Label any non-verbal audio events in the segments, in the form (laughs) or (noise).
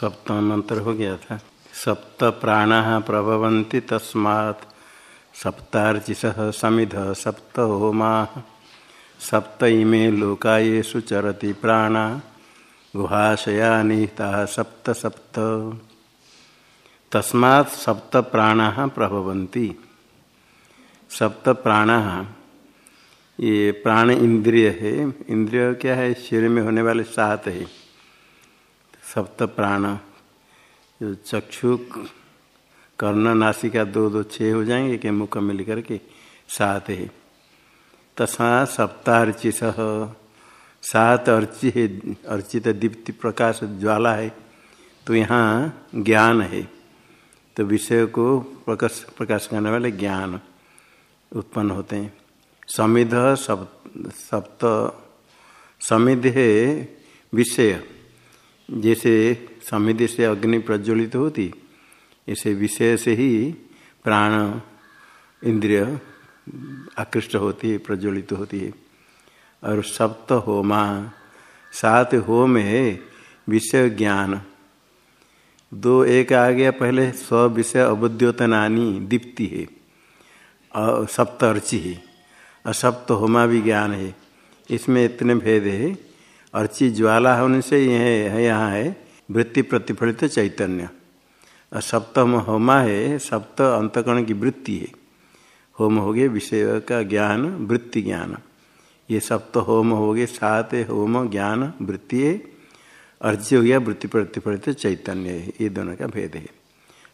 सप्तम मंत्र हो गया था। सप्त प्राण प्रभवन्ति तस्मात्। सप्तार्चिस समिध सप्त होमा सप्त इमे लोकायेषु चरति प्राणा। गुहाशया निहिता सप्त सप्त। तस्मात् सप्त प्राण प्रभवन्ति। सप्त प्राण ये प्राण इंद्रिय है। इंद्रिय क्या है? शरीर में होने वाले सात है। सप्त प्राण जो चक्षु कर्ण नासिका दो दो छः हो जाएँगे कि मुख मिल करके सात है। तथा सह सात अर्चि है, अर्चित दीप्ति प्रकाश ज्वाला है तो यहाँ ज्ञान है। तो विषय को प्रकाश प्रकाश करने वाले ज्ञान उत्पन्न होते हैं। समिध सप्त, समिध है विषय। जैसे समिधि से अग्नि प्रज्वलित होती, ऐसे विषय से ही प्राण इंद्रिय आकृष्ट होती है, प्रज्वलित होती है। और सप्त होमा, सात होम है विषय ज्ञान। दो एक आ गया पहले, स्व विषय अबुद्योतनानी दीप्ति है, और सप्त अर्ची है, और सप्त होमा भी ज्ञान है। इसमें इतने भेद है अर्ची ज्वाला होने से यह है यहाँ है, वृत्ति प्रतिफलित चैतन्य। और सप्तम होमा है, सप्त अंतकरण की वृत्ति है। होम हो गए विषय का ज्ञान, वृत्ति ज्ञान। ये सप्त होम हो गए, सात होम, ज्ञान, वृत्ति है। अर्ज्य हो गया वृत्ति प्रतिफलित चैतन्य है, ये दोनों का भेद है।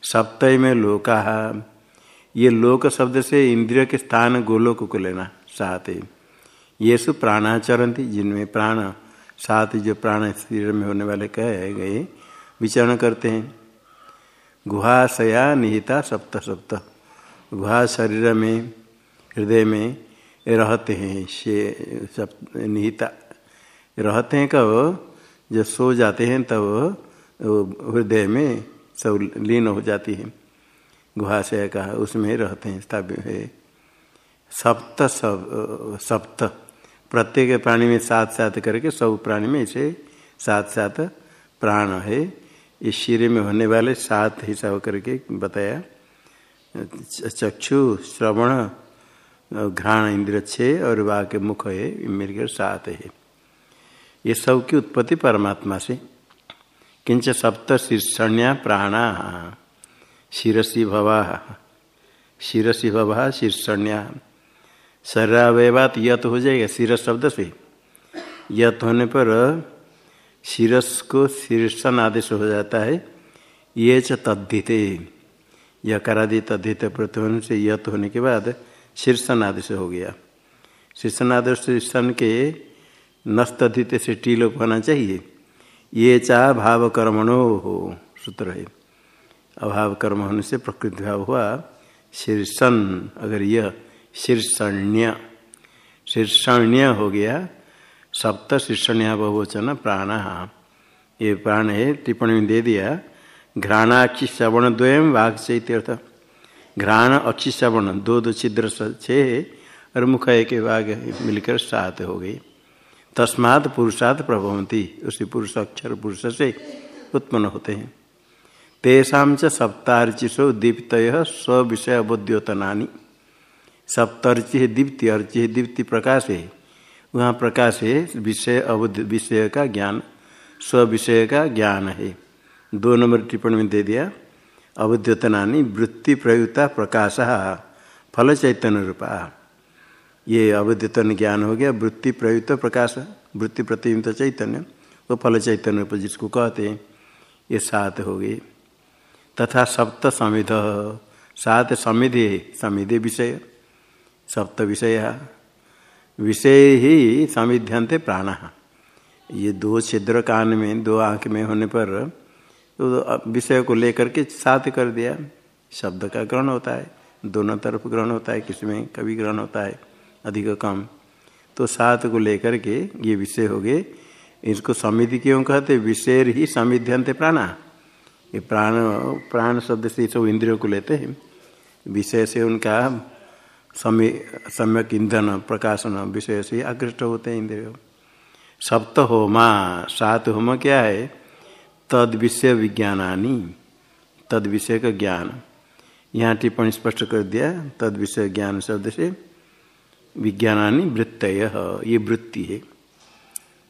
सप्त में लोका ये लोक शब्द से इंद्रिय के स्थान गोलोक को लेना सात ये सु प्राणाचरंती, जिनमें प्राण सात जो प्राण शरीर में होने वाले कहे गए, विचरण करते हैं। गुहाशया निहिता सप्त सप्त। गुहा शरीर में, हृदय में रहते हैं, शे सप निहिता। रहते हैं कब? जब सो जाते हैं, तब हृदय में सब लीन हो जाती है। गुहाशय का उसमें रहते हैं, स्थापित है। सप्त सब, सप्त। प्रत्येक प्राणी में सात साथ करके सब प्राणी में इसे साथ सात प्राण है। इस शरीर में होने वाले सात हिसाब करके बताया। चक्षु, श्रवण, घ्राण, इंद्र छः और वाह के मुख है मिलकर सात है। ये सब की उत्पत्ति परमात्मा से। किंच सप्त शीर्षण्या प्राणा। शिरसी भवा। शिरसी भवा, शीर्षण्या। शरीरावयवात यत हो जाएगा शिरस शब्द से। यत होने पर शीरस को शीर्षण आदेश हो जाता है। ये च तद्धिते। यकारादि तद्धित प्रतिवन से यत होने के बाद शीर्षण आदेश हो गया। शीर्षण आदेश शीर्षण के नस्तधित से टी लोग होना चाहिए। ये चा भाव कर्मणो हो, सूत्र है। अभाव कर्म होने से प्रकृति भाव हुआ शीर्षण अगर यह शीर्षण्य। शीर्षण्य हो गया। सप्त शीर्षण्य बहुवचन प्राण। ये प्राण है, टिप्पणी में दे दिया। घ्राणाक्षी श्रवण द्वयम वाघ चैत्यर्थ घ्राण अक्षी श्रवण, दो दो छिद्र छः और मुख एक वाघ मिलकर सात हो गई तस्मात् पुरुषात प्रभवंती उसी पुरुष अक्षर पुरुष से उत्पन्न होते हैं। तेषा च सप्तार्चिशो दीप्त स्व विषय अबोध्योतनानी सप्तर्चि है दीप्ति अर्चि है दीप्ति प्रकाश। है वहाँ प्रकाश है विषय अवध, विषय का ज्ञान स्व विषय का ज्ञान है। दो नंबर टिप्पणी में दे दिया। अवद्यतनानी वृत्ति प्रयुक्ता प्रकाश, फल चैतन्य रूपा। ये अवद्यतन ज्ञान हो गया, वृत्ति प्रयुक्त प्रकाश, वृत्ति प्रतियुक्त चैतन्य, वो फल चैतन्य रूप जिसको कहते हैं, ये सात हो गए। तथा सप्त समिध, सात समिधि समिधि विषय। सप्त विषय विषय ही समिध्यंते प्राण। ये दो छिद्र कान में, दो आँख में होने पर तो विषय को लेकर के साथ कर दिया। शब्द का ग्रहण होता है, दोनों तरफ़ ग्रहण होता है किसमें कभी ग्रहण होता है, अधिक कम। तो सात को लेकर के ये विषय हो गए। इसको समिधि क्यों कहते? विषय ही समिध्यंते प्राणा। ये प्राण प्राण शब्द से सब इंद्रियों को लेते हैं। विषय से उनका सम्यक ईंधन प्रकाशन विषय से आकृष्ट होते हैं इंद्रिय। सप्त होमा, सात होम क्या है? तद विषय विज्ञानानी, तद विषय का ज्ञान। यहाँ टिप्पणी स्पष्ट कर दिया, तद विषय ज्ञान शब्द से विज्ञानानी वृत्तय, ये वृत्ति है।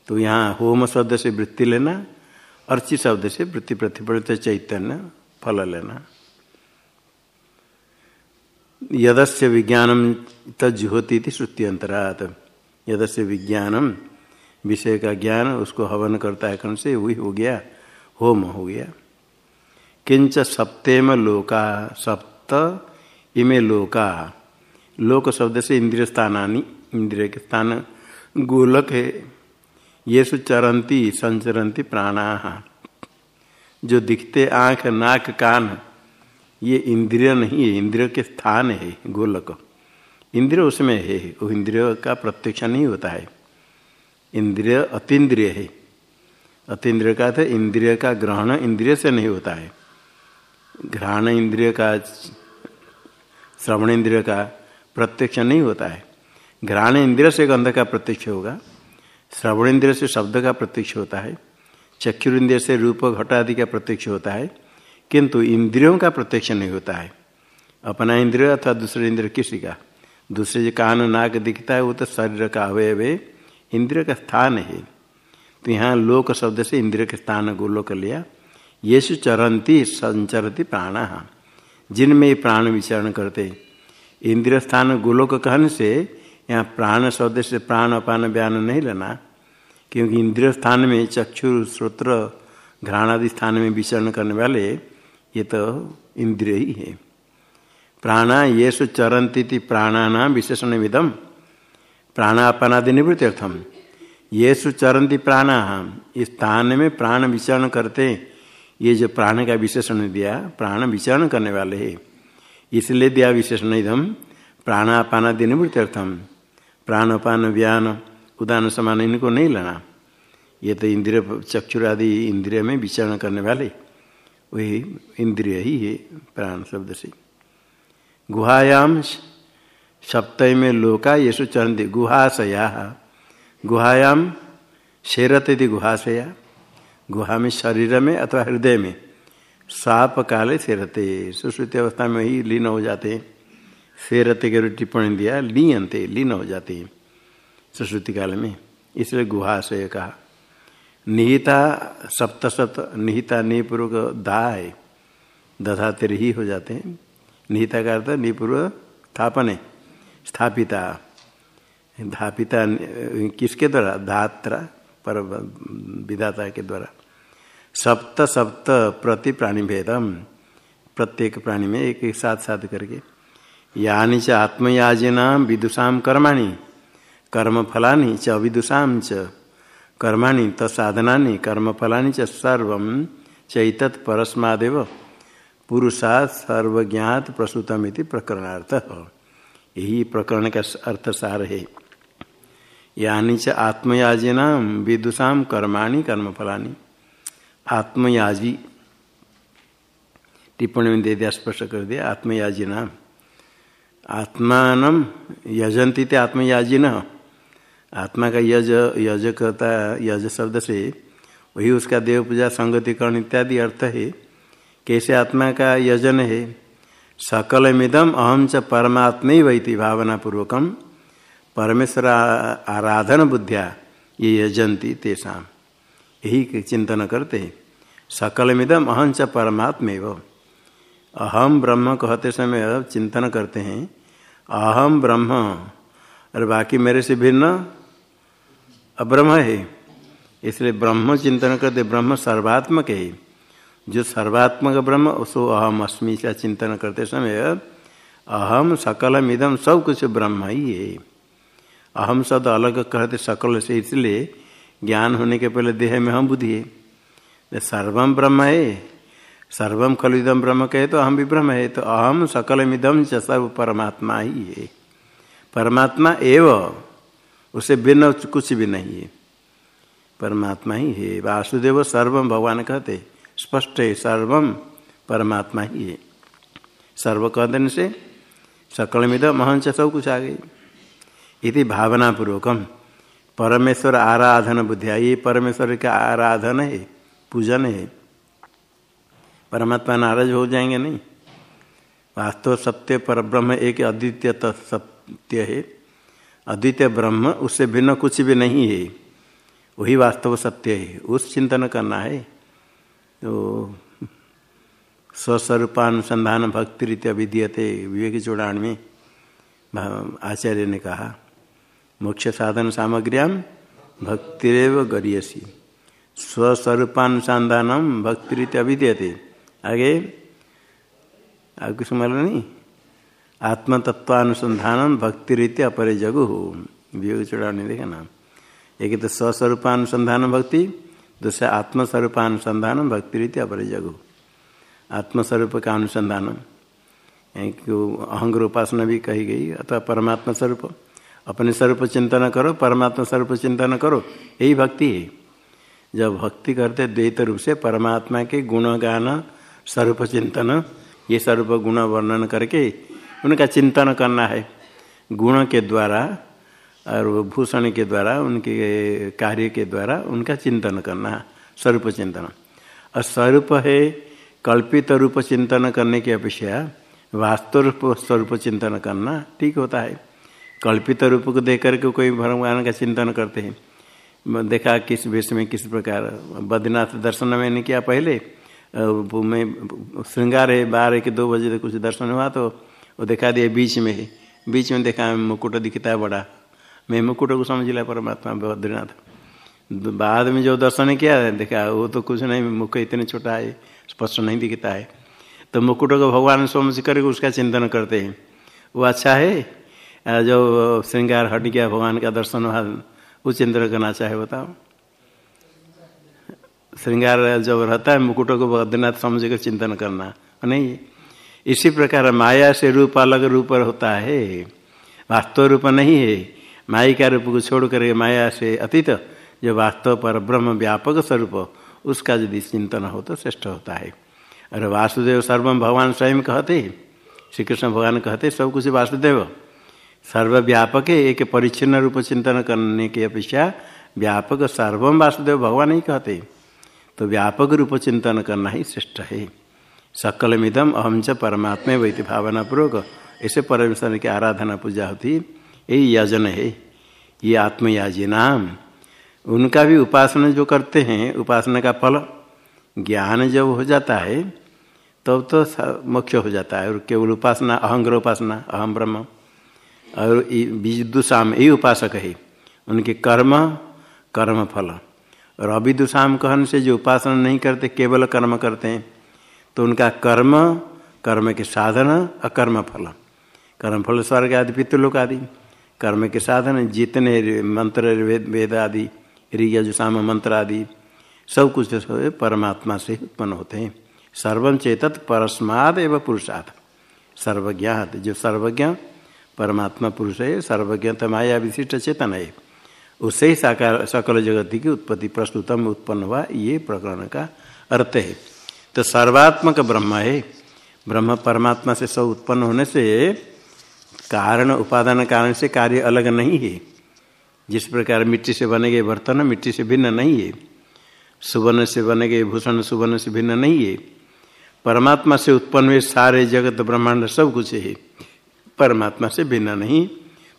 तो यहाँ होम शब्द से वृत्ति लेना, अर्ची शब्द से वृत्ति प्रतिफलित चैतन्य फल लेना। यदस्य विज्ञानम तजुहोती थी श्रुति अंतरात यदस्य विज्ञानम विषय का ज्ञान उसको हवन करता है कौन से? वही हो गया, होम हो गया। किंच सप्तेम लोका, सप्त इमे लोका। लोक शब्द से इंद्रिय स्थानानी, इंद्रिय के स्थान, गोलक है। ये सुचरंती संचरंती प्राणा। जो दिखते आँख, नाक, कान ये इंद्रिय नहीं है, इंद्रिय के स्थान है गोलक। इंद्रिय उसमें है, वो इंद्रिय का प्रत्यक्ष नहीं होता है। इंद्रिय अतीन्द्रिय है। अतीन्द्रिय का था इंद्रिय का ग्रहण इंद्रिय से नहीं होता है। घ्राण इंद्रिय का, श्रवण इंद्रिय का प्रत्यक्ष नहीं होता है। घ्राण इंद्रिय से गंध का प्रत्यक्ष होगा, श्रवण इंद्रिय से शब्द का प्रत्यक्ष होता है, चक्षुर इंद्रिय से रूप, घट आदि का प्रत्यक्ष होता है। किंतु इंद्रियों का प्रत्यक्ष नहीं होता है। अपना इंद्रिय अथवा दूसरे इंद्रिय किसी का। दूसरे जो कान नाक दिखता है, वो तो शरीर का अवयव है, इंद्रिय का स्थान है। तो यहाँ लोक शब्द से इंद्रिय के स्थान गोलोक लिया। ये चरंती संचरती प्राण। जिनमें ये प्राण विचरण करते इंद्रिय स्थान गोलोक कहने से यहाँ प्राण शब्द से प्राण अपान बयान नहीं लेना। क्योंकि इंद्रिय स्थान में चक्षु श्रोत्र, घ्राणादि स्थान में विचरण करने वाले ये तो इंद्रिय ही है। प्राणा ये सु चरंती प्राणानाम विशेषण विदम प्राणापानादि निवृत्त्यर्थम ये सु चरंती प्राणा इस स्थान में प्राण विचरण करते, ये जो प्राण का विशेषण दिया, प्राण विचरण करने वाले है। इसलिए दिया विशेषण इधम प्राणापानादि निवृत्त्यर्थम प्राणपान, व्यान, उदान, समान इनको नहीं लेना। ये तो इंद्रिय चक्षुरादि इंद्रिय में विचरण करने वाले। वही इंद्रिय ही है, प्राण शब्द से। गुहायाम सप्तय में लोका येसु चरंती गुहाशया। गुहायाम शेरत यदि गुहाशया। गुहा में शरीर में अथवा हृदय में। साप काले शेरते, सुश्रुति अवस्था में ही लीन हो जाते हैं। शेरते के टिप्पणी दिया लीयंते लीन हो जाते हैं। सुश्रुति काल में, इसलिए गुहाशय कहा। निहिता सप्त सप्त निहिता निपूर्वक दा है दधा तेरे ही हो जाते हैं। निहिता का अर्थ निपूर्व स्थापन स्थापिता। धापिता किसके द्वारा? धात्रा पर विधाता के द्वारा। सप्त सप्त प्रति प्राणी भेदम। प्रत्येक प्राणी में एक एक साथ साथ करके। यानी च आत्मयाजिना विदुषाम कर्माणी। कर्म फलानी च अविदुषाम च। कर्माणी तसाधना कर्म फलानी च सर्व चैतत परस्मादेव। पुरुषा सर्वज्ञात प्रसूतमिति प्रकरणार्थ। यही प्रकरण का अर्थ सार है। यानी च आत्मयाजिना, विदुषा कर्माणी कर्म फलानी आत्मयाजी। टिप्पणी में दे दिया, स्पष्ट कर दिया आत्मयाजी नाम आत्मान यजंती थे आत्मयाजी न आत्मा का यज यज करता यज शब्द से, वही उसका देव पूजा, संगतिकरण इत्यादि अर्थ है। कैसे आत्मा का यजन है? सकल मिदम अहम च परमात्म वैती भावना पूर्वकम परमेश्वर आराधन बुद्धिया, ये यजंती तेषा यही चिंतन करते सकल मिदम अहम च परमात्म अहम ब्रह्म कहते समय चिंतन करते हैं। अहम ब्रह्म और बाकी मेरे से भिन्न अब्रह्म है। इसलिए ब्रह्म चिंतन करते, ब्रह्म सर्वात्मक है। जो सर्वात्मक ब्रह्म उसको अहम अस्मी का चिंतन करते समय अहम सकलम इदम सब कुछ ब्रह्म ही है। अहम शब्द अलग कहते सकल से, इसलिए ज्ञान होने के पहले देह में हम बुद्धि है। सर्वम ब्रह्म है। सर्वम खलुदम ब्रह्म कहे तो अहम भी ब्रह्म है। तो अहम सकलमिदम च सर्व परमात्मा ही है। परमात्मा एव उसे भिन्न कुछ भी नहीं है। परमात्मा ही है। वासुदेव सर्वम भगवान कहते, स्पष्ट है सर्वम परमात्मा ही है। सर्व कहने से सकलमिद महंस सब कुछ आ गई। इति भावना पूर्वकम परमेश्वर आराधन बुद्धिया ये परमेश्वर का आराधन है, पूजन है। परमात्मा नाराज़ हो जाएँगे नहीं। वास्तव सत्य पर ब्रह्म एक अद्वितीय सत्य है। अद्वितीय ब्रह्म, उससे भिन्न कुछ भी नहीं है। वही वास्तव सत्य है। उस चिंतन करना है। तो स्वस्वरूपानुसंधान भक्ति रीति अभिधीयते विवेक चूड़ान में आचार्य ने कहा मुख्य साधन सामग्रियाम भक्तिरव गरीयसी। स्वस्वरूपानुसंधानम भक्ति रीति अभिधीयते आगे कुछ मालूम नहीं आत्मतत्वानुसंधान भक्ति रीति अपरे जगु वियोग चूड़ानी देखा ना एक तो स्वस्वरूपानुसंधान भक्ति, दूसरा आत्मस्वरूपानुसंधान भक्ति रीति अपरे जगु आत्मस्वरूप का अनुसंधान अहंग्र उपासना भी कही गई, अथवा परमात्मा स्वरूप अपने स्वरूप चिंतन करो परमात्मा स्वरूप चिंतन करो, यही भक्ति है। जब भक्ति करते द्वैत रूप से परमात्मा के गुणगान, स्वरूप चिंतन, ये स्वरूप गुण वर्णन करके उनका चिंतन करना है। गुण के द्वारा और भूषण के द्वारा, उनके कार्य के द्वारा उनका चिंतन करना स्वरूप चिंतन। और स्वरूप है, कल्पित रूप चिंतन करने की अपेक्षा वास्तव रूप स्वरूप चिंतन करना ठीक होता है। कल्पित रूप को देख करके कोई भगवान का चिंतन करते हैं। देखा किस वेश में किस प्रकार बद्रीनाथ दर्शन मैंने किया पहले मैं श्रृंगार है, बारह के दो बजे तक कुछ दर्शन हुआ तो वो दिखा दिया बीच में ही। बीच में देखा मुकुट दिखता है बड़ा। मैं मुकुट को समझ लिया, परमात्मा बद्रीनाथ। बाद में जो दर्शन किया, देखा, वो तो कुछ नहीं, मुख इतने छोटा है, स्पष्ट नहीं दिखता है। तो मुकुट को भगवान समझ करके उसका चिंतन करते हैं। वो अच्छा है? जो श्रृंगार हट गया भगवान का दर्शन हुआ वो चिंतन करना चाहे, बताओ। श्रृंगार जब रहता है, मुकुट को बद्रीनाथ समझ कर चिंतन करना। नहीं इसी प्रकार माया से रूप अलग रूप होता है। वास्तव रूप नहीं है। माई का रूप को छोड़ कर माया से अतीत, जो वास्तव पर ब्रह्म व्यापक स्वरूप, उसका यदि चिंतन हो तो श्रेष्ठ होता है। अरे वासुदेव सर्वम भगवान स्वयं कहते श्री कृष्ण भगवान कहते सब कुछ वासुदेव। सर्वव्यापक एक परिच्छिन्न रूप चिंतन करने की अपेक्षा व्यापक सर्वम वासुदेव भगवान ही कहते तो व्यापक रूप चिंतन करना ही श्रेष्ठ है। सकल मिदम अहम च परमात्मा वैति भावना पूर्वक ऐसे परमेश्वर की आराधना पूजा होती। यही यजन है ये आत्मयाजी नाम उनका भी उपासना जो करते हैं उपासना का फल ज्ञान जब हो जाता है तब तो, तो मुख्य हो जाता है। और केवल उपासना अहंग्र उपासना अहम ब्रह्म। और विदुषाम यही उपासक है उनके कर्म कर्म फल। और अविदुषाम कहन से जो उपासना नहीं करते केवल कर्म करते हैं। तो उनका कर्म कर्म के साधन, अकर्म फल। कर्म फल स्वर्ग आदि पितृलोक आदि। कर्म के साधन, जितने मंत्र, वेद आदि ऋगजुषाम मंत्र आदि, सब कुछ परमात्मा से उत्पन्न होते हैं। सर्वम चेतत परस्माद एवं पुरुषार्थ। सर्वज्ञात, जो सर्वज्ञ, परमात्मा पुरुष है सर्वज्ञ तो माया विशिष्ट चेतन है। उससे ही साकार, सकल जगत की उत्पत्ति प्रस्तुतम उत्पन्न हुआ, ये प्रकरण का अर्थ है। तो सर्वात्मक ब्रह्म है। ब्रह्म परमात्मा से सब उत्पन्न होने से कारण उपादान कारण से कार्य अलग नहीं है। जिस प्रकार मिट्टी से बने गए बर्तन, मिट्टी से भिन्न नहीं है। सुवर्ण से बने गए भूषण सुवर्ण से भिन्न नहीं है। परमात्मा से उत्पन्न हुए सारे जगत, ब्रह्मांड सब कुछ है। परमात्मा से भिन्न नहीं।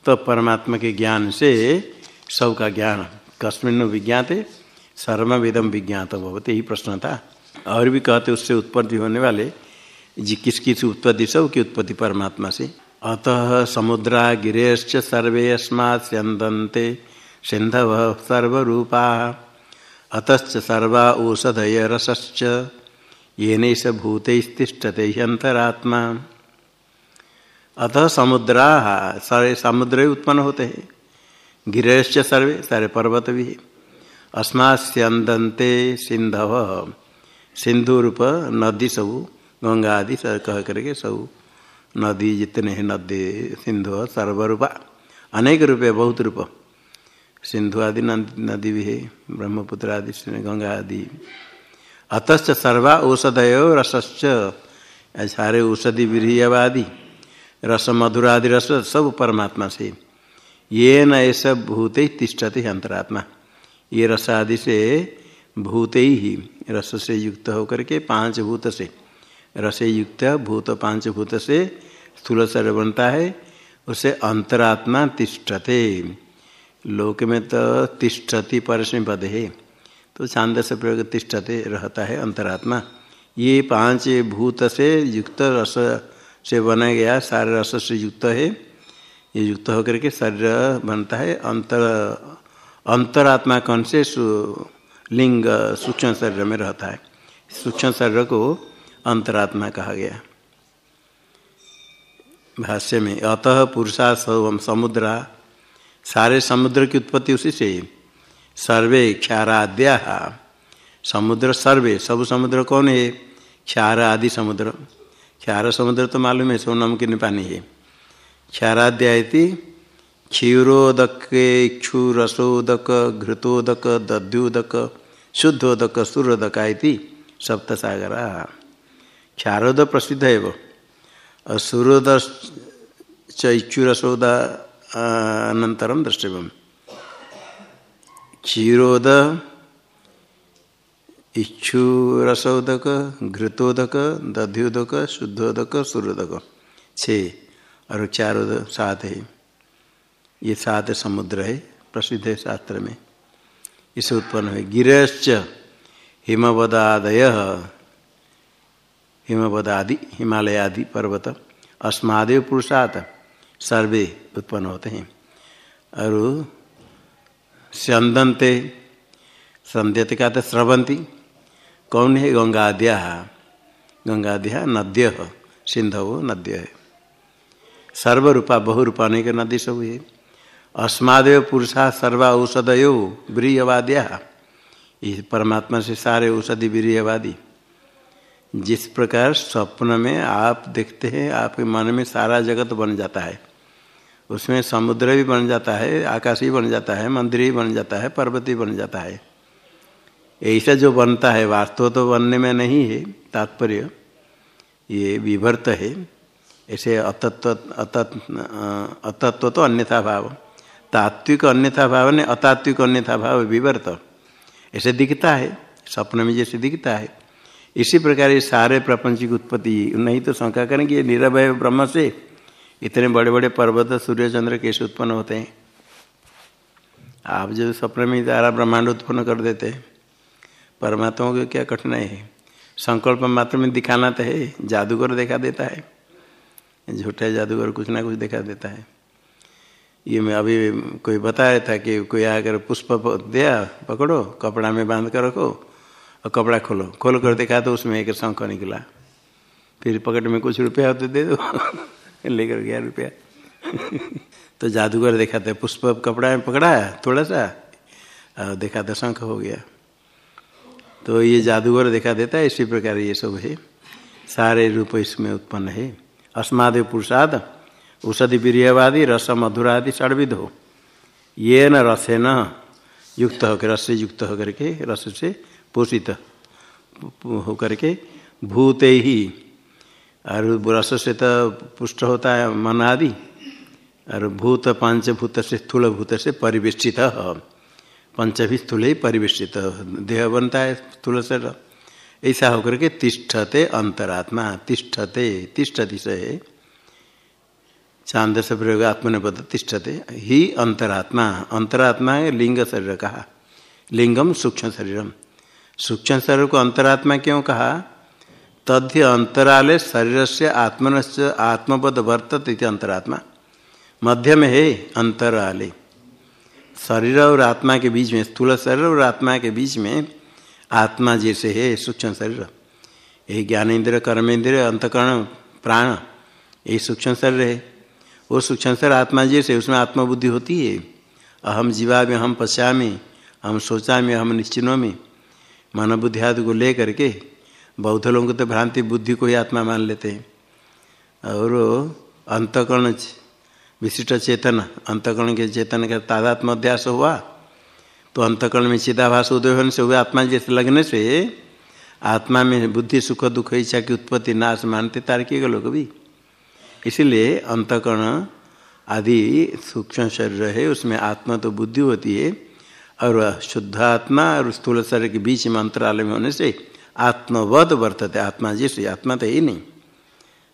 तो परमात्मा के ज्ञान से सब का ज्ञान कस्मिन विज्ञाते सर्व विदम विज्ञात भवते। ही प्रश्न था। और भी कहते उससे उत्पत्ति होने वाले जी किस किस उत्पत्ति? सब की उत्पत्ति परमात्मा से। अतः समुद्रा गिरेश्च सर्वे अस्मात्स्यन्दन्ते सिंधव सर्वरूपा, अतश्च सर्वा औषधय रसश्च येन स भूतस्तिष्ठते अंतरात्मा अतः समुद्रा, सारे समुद्र उत्पन्न होते हैं। गिरेश्च सर्वे, सारे पर्वत भी अस्मास्यन्दन्ते सिंधव सिंधु रूप नदी सब, गंगा आदि कह करके सब, नदी जितने हैं, नदी, सिंधु, सर्वरूपा, अनेक रूप है, बहुत रूप। सिंधु आदि, नदी भी है, ब्रह्मपुत्र आदि गंगा आदि। अतश्च सर्वा औषधय रसश्च सारे औषधि विरीयवादि रस मधुरादि रस सब परमात्मा से। ये न ऐसा भूत ही तिष्ठते अंतरात्मा। ये रस आदि से भूत ही रस से युक्त होकर के पाँच भूत से। रसे युक्त भूत, पाँच भूत से स्थूल शरीर बनता है, उसे अंतरात्मा तिष्ठते। लोक में तो तिष्ठति परस्मी पद है तो छांद से प्रयोग तिष्ठते रहता है अंतरात्मा। ये पाँच भूत से युक्त रस से बना गया, सारे रस से युक्त है। ये युक्त होकर के शरीर बनता है। अंतर, अंतरात्मा कौन से लिंग सूक्ष्म शरीर में रहता है। सूक्ष्म शरीर को अंतरात्मा कहा गया। भाष्य में, अतः पुरुषा समुद्रा। सारे समुद्र की उत्पत्ति उसी से सर्वे क्षाराद्या। समुद्र सर्वे, सब समुद्र कौन है? क्षार आदि समुद्र। क्षार समुद्र तो मालूम है सो नमकीन पानी है। क्षाराद्या क्षीरोदक इक्षु रसोदक घृतोदक दध्योदक शुद्धोदक सूर्योदक सप्त सागरा क्षारोद प्रसिद्ध है वो। और सूर्योद चुरसोद अनंतरम द्रष्टव्य क्षीरोद, इच्छुरसोदक, घृतोदक, दध्योदक, शुद्धोदक सूर्योदक छ। और चारोद सात है। ये सात समुद्र है, प्रसिद्ध है शास्त्र में। इसे उत्पन्न हुए। गिरश्च हिमवदादय, हिमवदादि हिमालय आदि पर्वत, अस्मादेव पुरुषात सर्वे उत्पन्न होते हैं। और संदनते संध्यते का स्रवंती कौन है गंगाद्या? गंगाद्या नद्य, सिंधव नद्य है। सर्वरूपा, बहुरूपा नहीं के नदी सब है। अस्मादेव पुरुषा सर्वा औषधयो ब्रीयवाद्या। इस परमात्मा से सारे औषधि ब्रीयवादी। जिस प्रकार स्वप्न में आप देखते हैं, आपके मन में सारा जगत बन जाता है। उसमें समुद्र भी बन जाता है, आकाश भी बन जाता है, मंदिर भी बन जाता है, पर्वत भी बन जाता है। ऐसा जो बनता है, वास्तव तो बनने में नहीं है, तात्पर्य ये विभर्त है। ऐसे अतत्व अतत्व तो अन्यथा भाव। तात्विक अन्यथा भाव ने अतात्विक अन्यथा भाव विवर्त। ऐसे दिखता है स्वप्न में जैसे दिखता है। इसी प्रकार ये सारे प्रपंच की उत्पत्ति, नहीं तो शंका करेंगे ये निरभय ब्रह्म से इतने बड़े बड़े पर्वत, सूर्य, चंद्र कैसे उत्पन्न होते हैं? आप जब स्वप्न में सारा ब्रह्मांड उत्पन्न कर देते हैं, परमात्मा को क्या कठिनाई है? संकल्प मात्र में दिखाना तो है, जादूगर देखा देता है, झूठा जादूगर कुछ ना कुछ दिखा देता है। ये मैं अभी कोई बताया था कि कोई आकर पुष्प दिया, पकड़ो, कपड़ा में बाँध कर रखो, और कपड़ा खोलो। खोल कर देखा तो उसमें एक शंख निकला। फिर पकड़ में कुछ रुपया हो तो दे दो। (laughs) लेकर गया रुपया। (laughs) तो जादूगर देखा था पुष्प कपड़ा में पकड़ा थोड़ा सा और देखा था शंख हो गया। तो ये जादूगर देखा देता है, इसी प्रकार ये सब है। सारे रूप इसमें उत्पन्न है। अस्मादेव पुरुषाद औषधि प्रियवादी रस मधुरादि षडविध हो ये न रसे न युक्त होकर रस से युक्त होकर के रस से पोषित होकर के भूते ही और रस से तो पुष्ट होता है मन आदि और भूत पंच भूत से स्थूल भूत से परिवेष्टित पंच भी स्थूल ही परिवेष्टित देह बनता है स्थूल से ऐसा होकर के तिष्ठते अंतरात्मा तिष्ठते तिष्ठति से चाँद से प्रयोग आत्मने पद तिष्ठते। ही अंतरात्मा। अंतरात्मा है लिंग शरीर कहा लिंगम सूक्ष्म शरीरम। सूक्ष्म शरीर को अंतरात्मा क्यों कहा? तथ्य अंतराले शरीर से आत्मन से आत्मपद वर्तत इति अंतरात्मा। मध्य में है अंतराले। शरीर और आत्मा के बीच में, स्थूल शरीर और आत्मा के बीच में आत्मा जैसे है सूक्ष्म शरीर। यही ज्ञानेन्द्र कर्मेंद्र अंतकरण, प्राण, ये सूक्ष्म शरीर है। वो सूक्ष्म शरीर आत्मा जैसे उसमें आत्मबुद्धि होती है। अहम जीवा में हम पश्या में हम सोचा में हम निश्चिनों में मन बुद्धि आदि को ले करके बौद्ध लोगों को तो भ्रांति बुद्धि को ही आत्मा मान लेते हैं। और अंतकरण विशिष्ट चेतन, अंतकरण के चेतन का तादात्म अध्यास हुआ तो अंतकरण में चिदाभास उदय होने से हुए आत्मा जैसे लगने से आत्मा में बुद्धि, सुख, दुख, इच्छा की उत्पत्ति, नाश, मानते तार्किक लोग भी। इसीलिए अंतकरण आदि सूक्ष्म शरीर है, उसमें आत्मा तो बुद्धि होती है, और शुद्ध आत्मा और स्थूल शरीर के बीच में अंतरालय में होने से आत्मवद वर्तते, आत्मा जैसे, आत्मा तो ही नहीं।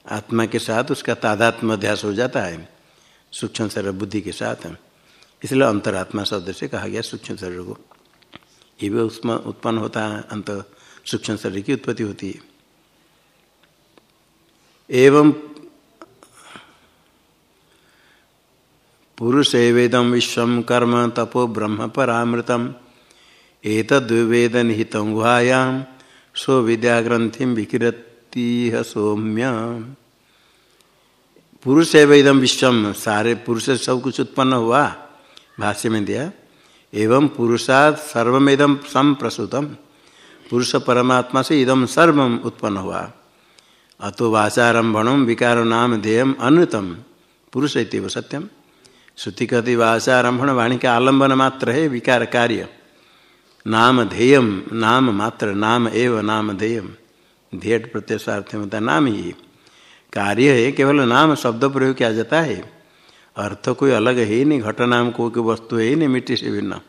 आत्मा के साथ उसका तादात्म अध्यास हो जाता है, सूक्ष्म शरीर बुद्धि के साथ। इसलिए अंतरात्मा शब्द से कहा गया सूक्ष्म शरीर को। ये भी उसमें उत्पन्न होता है, अंत सूक्ष्म शरीर की उत्पत्ति होती है। एवं पुरुष एवेदम विश्व कर्म तपो ब्रह्म परामृतम एतद्वेद निहित गुहायाम सो विद्या ग्रंथि विकृति सौम्य पुरुष एवं विश्वम सारे पुरुष से सब कुछ उत्पन्न हुआ, भाष्य में दिया। एवं पुरुषात सर्वमेदम संप्रसुतम, पुरुष परमात्मा से इदम सर्वम उत्पन्न हुआ। अतो वाचारंभणम विकार नाम ध्येयम अनुतम, पुरुष सत्यम। श्रुति कहती वाचारंभण वाणी का आलंबन मात्र है, विकार कार्य। नाम ध्येयम, नाम मात्र, नाम एव, नाम ध्येयम। ध्येय प्रत्यय होता नाम ही। कार्य है, केवल नाम शब्द प्रयोग किया जाता है। अर्थ कोई अलग है ही नहीं, घट नाम को कोई वस्तु है ही नहीं, मिट्टी से भिन्न।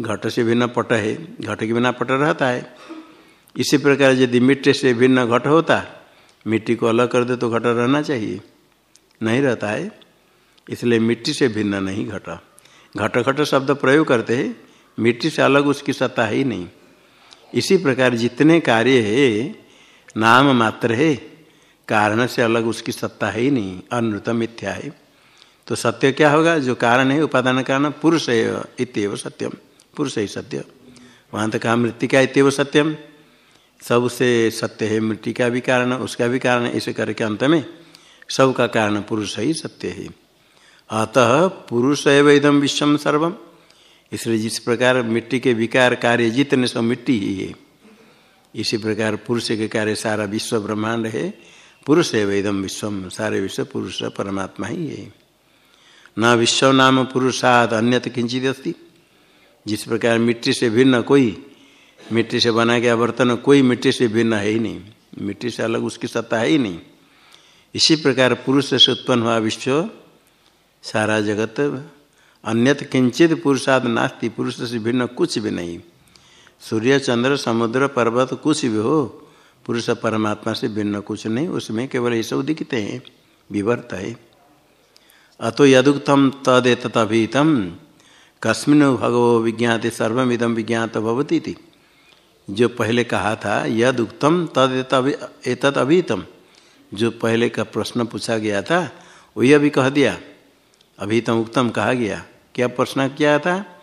घट से भिन्न पट है, घट के बिना पट रहता है। इसी प्रकार यदि मिट्टी से भिन्न घट होता, मिट्टी को अलग कर दे तो घट रहना चाहिए। नहीं रहता है। इसलिए मिट्टी से भिन्न नहीं घट। घट घट शब्द प्रयोग करते हैं, मिट्टी से अलग उसकी सत्ता ही नहीं। इसी प्रकार जितने कार्य है, नाम मात्र है, कारण से अलग उसकी सत्ता है ही नहीं, अनृत मिथ्या है। तो सत्य क्या होगा? जो कारण है, उपादान कारण, पुरुष है इतव सत्यम। पुरुष ही सत्य। वहाँ तो कहा मृतिका इतव सत्यम? सबसे सत्य है, मृत्यु का भी कारण, उसका भी कारण ऐसे करके अंत में, सब का कारण पुरुष ही सत्य है। अतः पुरुष एवं इदम विश्वम सर्वम। इसलिए जिस प्रकार मिट्टी के विकार कार्य जितने सब मिट्टी ही है, इसी प्रकार पुरुष के कार्य सारा विश्व ब्रह्मांड है पुरुष है वेदम विश्वम सारे विश्व पुरुष परमात्मा ही है। न विश्व नाम पुरुषाद अन्यत किंचित अस्ति। जिस प्रकार मिट्टी से भिन्न कोई, मिट्टी से बना गया बर्तन कोई मिट्टी से भिन्न है ही नहीं। मिट्टी से अलग उसकी सत्ता है ही नहीं। इसी प्रकार पुरुष से उत्पन्न हुआ विश्व सारा जगत अन्यत किंचित पुरुषाद नास्ति। पुरुष से भिन्न कुछ भी नहीं। सूर्य, चंद्र, समुद्र, पर्वत कुछ भी हो, पुरुष परमात्मा से भिन्न कुछ नहीं। उसमें केवल ये सब दिखते हैं, विवर्त है। अतो यदुक्तम तदे तथीतम कस्मिन भगवो विज्ञाते सर्वमिदम विज्ञात भवती थी जो पहले कहा था यद उक्तम तद एतत अभीतम। जो पहले का प्रश्न पूछा गया था, वही अभी कह दिया। अभीतम उक्तम कहा गया। क्या प्रश्न किया था?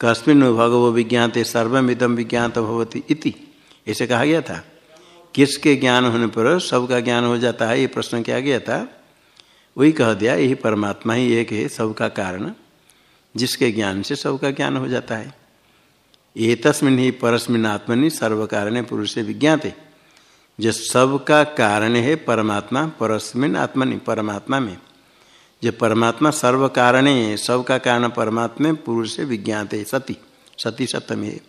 कस्मिन भगवो विज्ञाते सर्वमिदम विज्ञात भवती इति। ऐसे कहा गया था। किसके ज्ञान होने पर सबका ज्ञान हो जाता है? ये प्रश्न किया गया था। वही कह दिया, यही परमात्मा ही एक है, सबका कारण। जिसके ज्ञान से सबका ज्ञान हो जाता है। ये तस्मिन ही परस्मिन आत्मनि सर्व कारण पुरुष विज्ञाते। जो सबका कारण है, परमात्मा, परस्मिन आत्मनि, परमात्मा में। जो परमात्मा सर्व कारण सबका कारण परमात्मा, पुरुष से विज्ञात है, सती। सती सप्तमी है।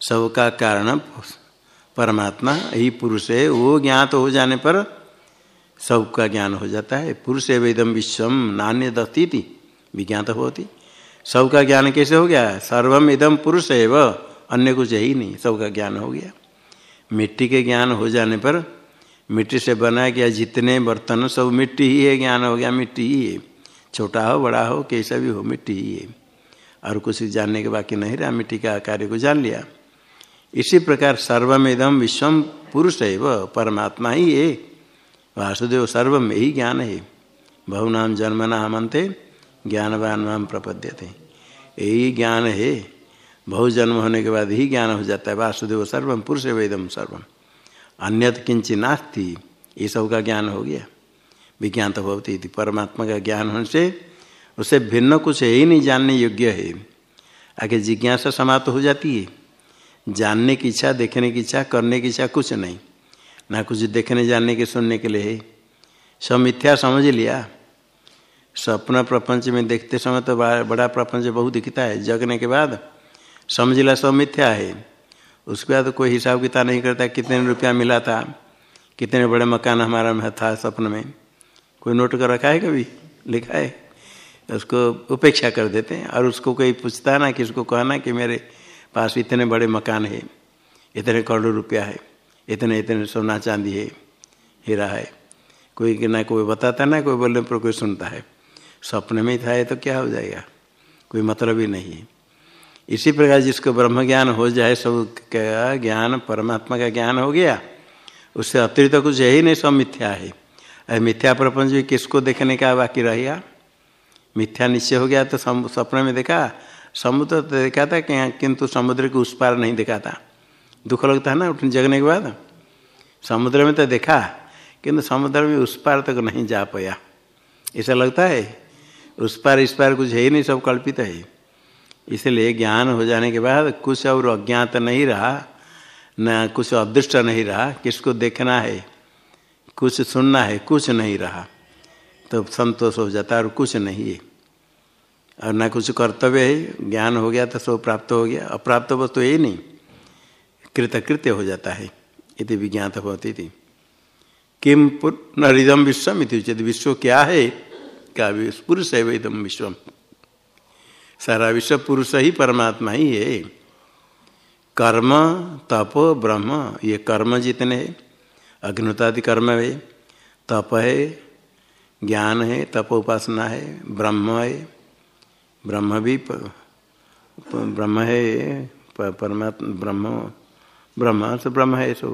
सबका कारण परमात्मा, यही पुरुष है, वो ज्ञात हो जाने पर सबका ज्ञान हो जाता है। पुरुष वेदम विश्वम नान्य दस्ती विज्ञात होती। सबका ज्ञान कैसे हो गया? सर्वम इदम पुरुष है अन्य कुछ है ही नहीं, सबका ज्ञान हो गया। मिट्टी के ज्ञान हो जाने पर मिट्टी से बनाया गया जितने बर्तन सब मिट्टी ही है, ज्ञान हो गया, मिट्टी ही है। छोटा हो, बड़ा हो, कैसा भी हो, मिट्टी ही है। और कुछ जानने के बाकी नहीं रहा, मिट्टी का कार्य को जान लिया। इसी प्रकार सर्वमेदम विश्वम पुरुष है वह परमात्मा ही है। वासुदेव सर्वम यही ज्ञान है। बहुनाम जन्मना हमनते ज्ञानवान नाम प्रपद्य थे यही ज्ञान है। बहु जन्म होने के बाद ही ज्ञान हो जाता है। वासुदेव सर्वम पुरुष वेदम सर्वम अन्यत किंचित नास्ती ये सब का ज्ञान हो गया। विज्ञान तो होती थी परमात्मा का ज्ञान होने से, उसे भिन्न कुछ है ही नहीं, जानने योग्य है। आगे जिज्ञासा समाप्त हो जाती है। जानने की इच्छा, देखने की इच्छा, करने की इच्छा कुछ नहीं। ना कुछ देखने, जानने के, सुनने के लिए। है सब मिथ्या समझ लिया। सपना प्रपंच में देखते समय तो बड़ा प्रपंच बहुत दिखता है। जगने के बाद समझ लिया, सब मिथ्या है। उसके बाद कोई हिसाब किताब नहीं करता कितने रुपया मिला था, कितने बड़े मकान हमारा में था सपन में। कोई नोट कर रखा है कभी? लिखा है? उसको उपेक्षा कर देते हैं और उसको कोई पूछता ना कि उसको कहना कि मेरे पास इतने बड़े मकान है, इतने करोड़ रुपया है, इतने इतने सोना चांदी है, हीरा है। कोई ना कोई बताता ना, कोई बोलने पर कोई सुनता है। सपने में ही था तो क्या हो जाएगा? कोई मतलब ही नहीं है। इसी प्रकार जिसको ब्रह्म ज्ञान हो जाए, सब का ज्ञान, परमात्मा का ज्ञान हो गया, उससे अतिरिक्त तो कुछ है ही नहीं, सब मिथ्या है। अरे मिथ्या प्रपंच भी किसको देखने का बाकी रहेगा मिथ्या निश्चय हो गया तो सपने में देखा? समुद्र तो देखा था कि किंतु समुद्र के उस पार नहीं देखा था। दुख लगता है ना उठने जगने के बाद? समुद्र में तो देखा, किंतु समुद्र में उस पार तक नहीं जा पाया। ऐसा लगता है? उस पार, इस पार कुछ है ही नहीं, सब कल्पित है। इसलिए ज्ञान हो जाने के बाद कुछ और अज्ञात नहीं रहा, न कुछ अदृष्ट नहीं रहा। किसको देखना है? कुछ सुनना है, कुछ नहीं रहा। तो संतोष हो जाता और कुछ नहीं है। और न कुछ कर्तव्य है, ज्ञान हो गया तो सब प्राप्त हो गया। अप्राप्त वस्तु तो यही नहीं। कृतकृत्य हो जाता है, इति विज्ञात होती थी। किम पुनरिदम विश्वम इति उचित विश्व क्या है? क्या पुरुष है वेदम विश्वम। सारा विश्व पुरुष ही परमात्मा ही है। कर्म तप ब्रह्म ये कर्म जितने हैं अग्नितादि कर्म है तप है ज्ञान है तप उपासना है ब्रह्म है ब्रह्म भी प, प, ब्रह्म है परमात्मा ब्रह्म ब्रह्म तो ब्रह्म है सो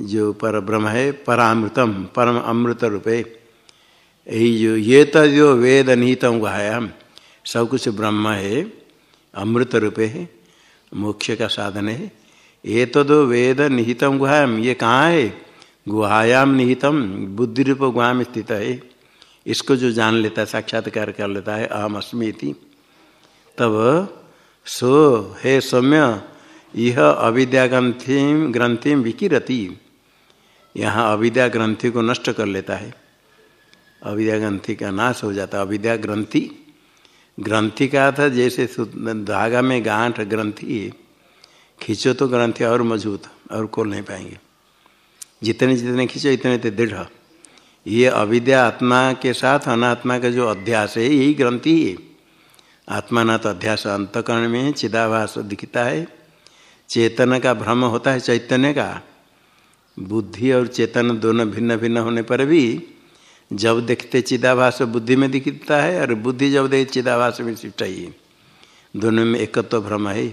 जो पर ब्रह्म है परामृतम परम अमृत रूपे यही जो ये तो जो वेद निहितम गायाम सब कुछ ब्रह्म है, अमृत रूपे है, मोक्ष का साधन है। ये तो दो वेद निहितम गुहायाम, ये कहाँ है? गुहायाम निहितम, बुद्धि रूप गुहा में स्थित है। इसको जो जान लेता है, साक्षात्कार कर लेता है, अहम अस्मी तब सो हे सौम्य यह अविद्या ग्रंथि ग्रंथि विकिरती। यहाँ अविद्या ग्रंथि को नष्ट कर लेता है। अविद्या ग्रंथि का नाश हो जाता है। अविद्या ग्रंथि ग्रंथि का था, जैसे धागा में गांठ ग्रंथि खींचो तो ग्रंथि और मज़बूत, और खोल नहीं पाएँगे। जितने जितने खींचो, इतने इतने दृढ़। ये अविद्या आत्मा के साथ अनात्मा का जो अध्यास है, यही ग्रंथि है। आत्मा ना तो अध्यास अंतकरण में चिदाभास दिखता है। चेतन का भ्रम होता है, चैतन्य का। बुद्धि और चेतन दोनों भिन्न भिन्न होने पर भी जब देखते चिदाभास बुद्धि में दिखता है, और बुद्धि जब देखते चिदाभास में चाहिए दोनों में एकत्व तो भ्रम है।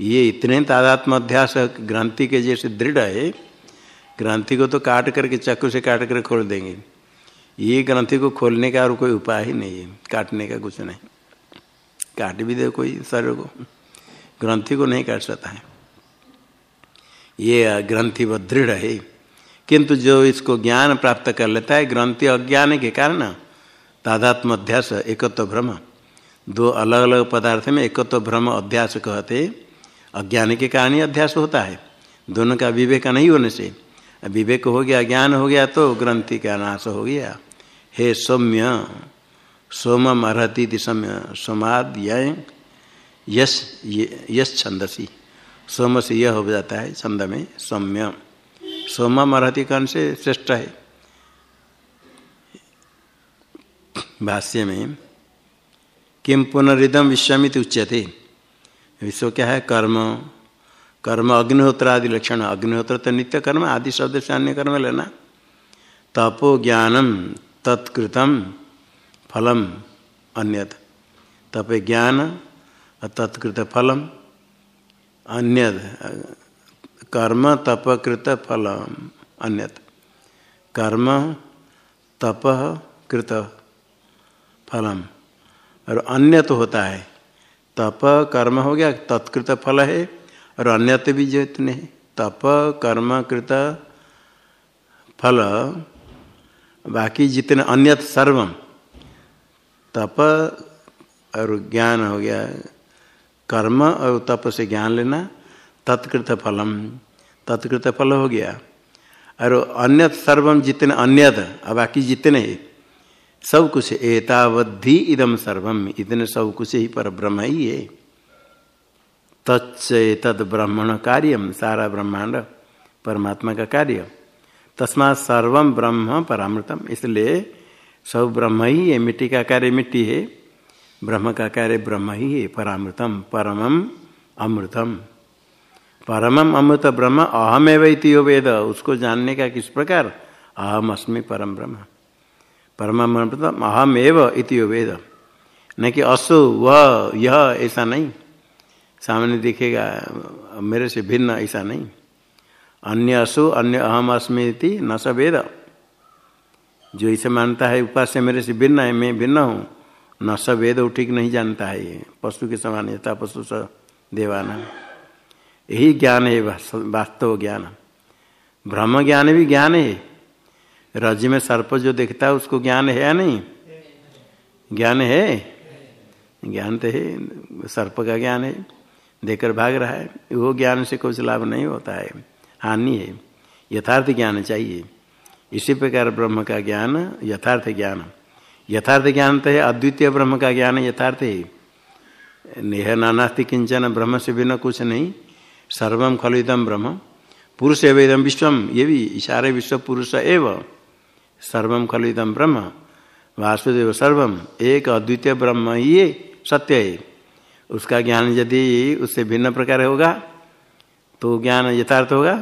ये इतने तादात्म अध्यास ग्रांति के जैसे दृढ़ है ग्रांति को तो काट करके चाकू से काट कर खोल देंगे। ये ग्रंथि को खोलने का और कोई उपाय ही नहीं है। काटने का कुछ नहीं। काट भी दे कोई शरीर को। ग्रंथि को नहीं काट सकता है। ये ग्रंथि व दृढ़ है। किंतु जो इसको ज्ञान प्राप्त कर लेता है, ग्रंथि अज्ञान के कारण तादात्म अध्यास, एकत्व भ्रम। दो अलग अलग पदार्थ में एकत्व भ्रम अध्यास कहते, अज्ञान के कारण ही अध्यास होता है। दोनों का विवेक नहीं होने से। विवेक हो गया, ज्ञान हो गया तो ग्रंथि का नाश हो गया। हे सौम्य सोम अर्हति सौम्य, सोमाद यश यश छंदसी। सोम से यह हो जाता है, छंद में सौम्य। सोमा मराठी कर्ण से श्रेष्ठ है। भाष्य में किम पुनरिदम विश्वमित उच्यते। विश्व क्या है? कर्म कर्म अग्निहोत्र आदि लक्षण। अग्निहोत्र तो नित्य कर्म, आदि शब्द से अन्य कर्म लेना। तपो ज्ञानम, तत्कृतम, फलम, अन्यत। तप ज्ञान, तत्कृत फलम अन्य कर्म तप कृत फल अन्यत कर्म तप कृत फलम और अन्य तो होता है। तप कर्म हो गया तत्कृत फल है, और अन्यत भी जो इतने तप कर्म कृत फल बाकी जितने अन्यत सर्वम तप और ज्ञान हो गया। कर्म और तप से ज्ञान लेना तत्कृत फलम। तत्कृत फल हो गया। और अन्य सर्वम जितने अन्यत बाकी जितने, सब कुछ एतावधि इदम सर्वम। इतने सब कुछ ही पर ब्रह्म ही है। तद ब्रह्मण कार्यम, सारा ब्रह्मांड परमात्मा का कार्य। तस्मा सर्वम ब्रह्म परामृतम। इसलिए सब ब्रह्म ही है। मिट्टी का कार्य मिट्टी है। ब्रह्म का कार्य ब्रह्म ही है। परामृतम, परमम अमृतम। परमम अमृत ब्रह्म, अहमेव यो वेद। उसको जानने का किस प्रकार? अहम अस्मि परम ब्रह्म। परम अमृत अहम एव इति वेद। न कि असु वह, यह, ऐसा नहीं। सामने दिखेगा, मेरे से भिन्न, ऐसा नहीं। अन्य असु अन्य अहम अस्मि न स वेद। जो इसे मानता है उपास से मेरे से भिन्न है, मैं भिन्न हूँ। न स वेद ठीक नहीं जानता है। ये पशु के समान यथा पशु स देवाना यही ज्ञान है वास्तव ज्ञान। ब्रह्म ज्ञान भी ज्ञान है। रज में सर्प जो देखता है, उसको ज्ञान है या नहीं? ज्ञान है। ज्ञान तो है, सर्प का ज्ञान है। देकर भाग रहा है, वो ज्ञान से कुछ लाभ नहीं होता है, हानि है। यथार्थ ज्ञान चाहिए। इसी प्रकार ब्रह्म का ज्ञान यथार्थ ज्ञान। यथार्थ ज्ञान तो है, अद्वितीय ब्रह्म का ज्ञान यथार्थ है। नेह नानास्ति किंचन ब्रह्म से बिना कुछ नहीं। सर्वम खलिदम ब्रह्म पुरुष एवं विश्वम ये भी इशारे विश्व पुरुष एव सर्वम खलु खलिदम ब्रह्म वासुदेव सर्वम एक अद्वितीय ब्रह्म ये सत्य है उसका ज्ञान यदि उससे भिन्न प्रकार होगा तो ज्ञान यथार्थ होगा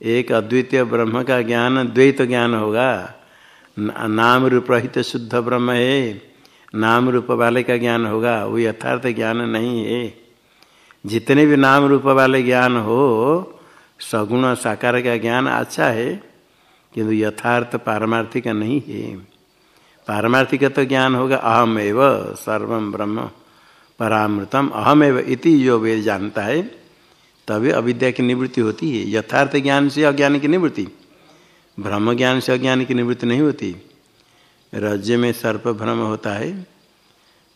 एक अद्वितीय ब्रह्म का ज्ञान द्वैत ज्ञान होगा नाम रूप रहित शुद्ध ब्रह्म है नाम रूप वाले का ज्ञान होगा वो यथार्थ ज्ञान नहीं है जितने भी नाम रूप वाले ज्ञान हो, सगुण साकार का ज्ञान अच्छा है, किंतु यथार्थ पारमार्थिक नहीं है। पारमार्थिक तो ज्ञान होगा अहम एव सर्वम ब्रह्म परामृतम अहम एव इति जो वे जानता है, तभी अविद्या की निवृत्ति होती है। यथार्थ ज्ञान से अज्ञान की निवृत्ति, ब्रह्म ज्ञान से अज्ञान की निवृत्ति नहीं होती। रज्जु में सर्प भ्रम होता है,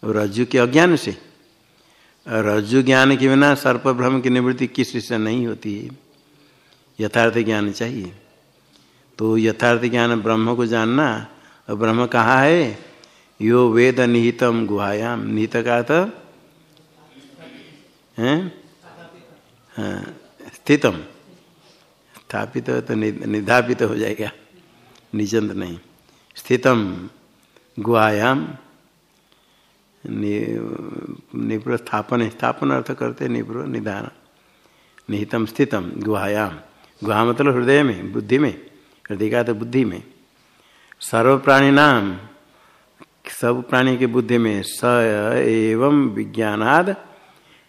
रज्जु के अज्ञान से रज्जु ज्ञान के बिना सर्प भ्रम की निवृत्ति किस से नहीं होती है? यथार्थ ज्ञान चाहिए। तो यथार्थ ज्ञान ब्रह्म को जानना और ब्रह्म कहाँ है? यो वेद निहितम गुहायाम। निहित का तो स्थितम। स्थापित तो निधापित हो जाएगा। निचंद नहीं। स्थितम गुहायाम। निप्र स्थापन स्थापन अर्थ करते निप्र निधान। निहितम स्थितम गुहायाम। गुहा मतलब हृदय में, बुद्धि में हृदय का तो बुद्धि में। सर्व प्राणी नाम सब प्राणी की बुद्धि में, स, एवं विज्ञानाद।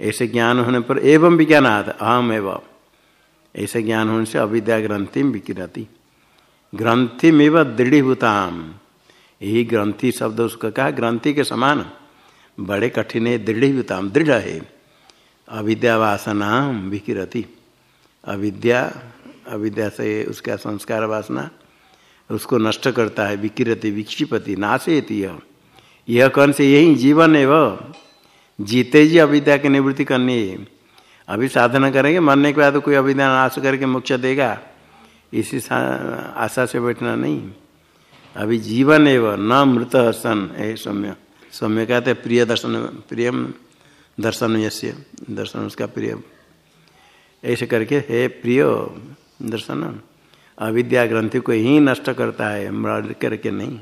ऐसे ज्ञान होने पर एवं विज्ञानाद, अहम एवं। ऐसे ज्ञान होने से अविद्या ग्रंथि विकिरती। ग्रंथि में दृढ़ीभूताम। यही ग्रंथि शब्द उसका कहा, ग्रंथि के समान। बड़े कठिन है, दृढ़ दृढ़ है। अविद्या वासना विकिरति। अविद्या अविद्या से उसका संस्कार वासना, उसको नष्ट करता है, विकिरति, विक्षिपति, नाशेती यह। यह कौन से यही जीवन है वह। जीते जी अविद्या की निवृत्ति करनी है। अभी साधना करेंगे, मरने के बाद कोई अविद्या नाश करके मोक्ष देगा। इसी आशा से बैठना नहीं। अभी जीवन एवं न मृत सन, है सौम्य। सौम्य कहते प्रिय दर्शन प्रियम दर्शन यश्य दर्शन उसका प्रिय ऐसे करके हे प्रिय दर्शन अविद्या ग्रंथि को ही नष्ट करता है मृद करके नहीं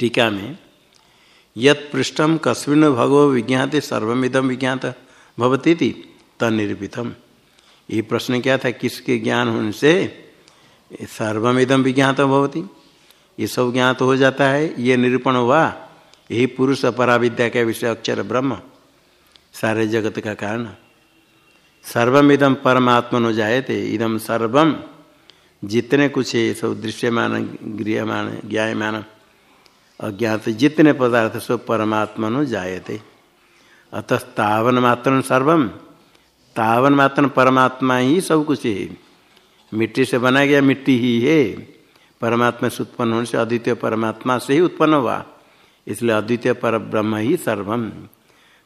टीका में यत पृष्ठम कस्मिन भगव विज्ञाते सर्वमिदम विज्ञात भवती थी तनिर्पितम ये प्रश्न क्या था किसके ज्ञान होने से सर्वमिदम विज्ञात भवती ये सब ज्ञात हो जाता है, ये निरूपण हुआ। यही पुरुष पराविद्या का विषय अक्षर ब्रह्म, सारे जगत का कारण। सर्वम इदम परमात्मनो जायते इदम सर्वम जितने कुछ है सब दृश्यमान, गृहमान, ज्ञायमान, अज्ञात जितने पदार्थ सब परमात्मनो जायते। अतः तावन मात्र सर्वम, तावन मात्र परमात्मा ही सब कुछ है। मिट्टी से बनाया गया मिट्टी ही है। परमात्मा से उत्पन्न होने से अद्वितीय परमात्मा से ही उत्पन्न हुआ। इसलिए अद्वितीय पर ब्रह्म ही सर्वम।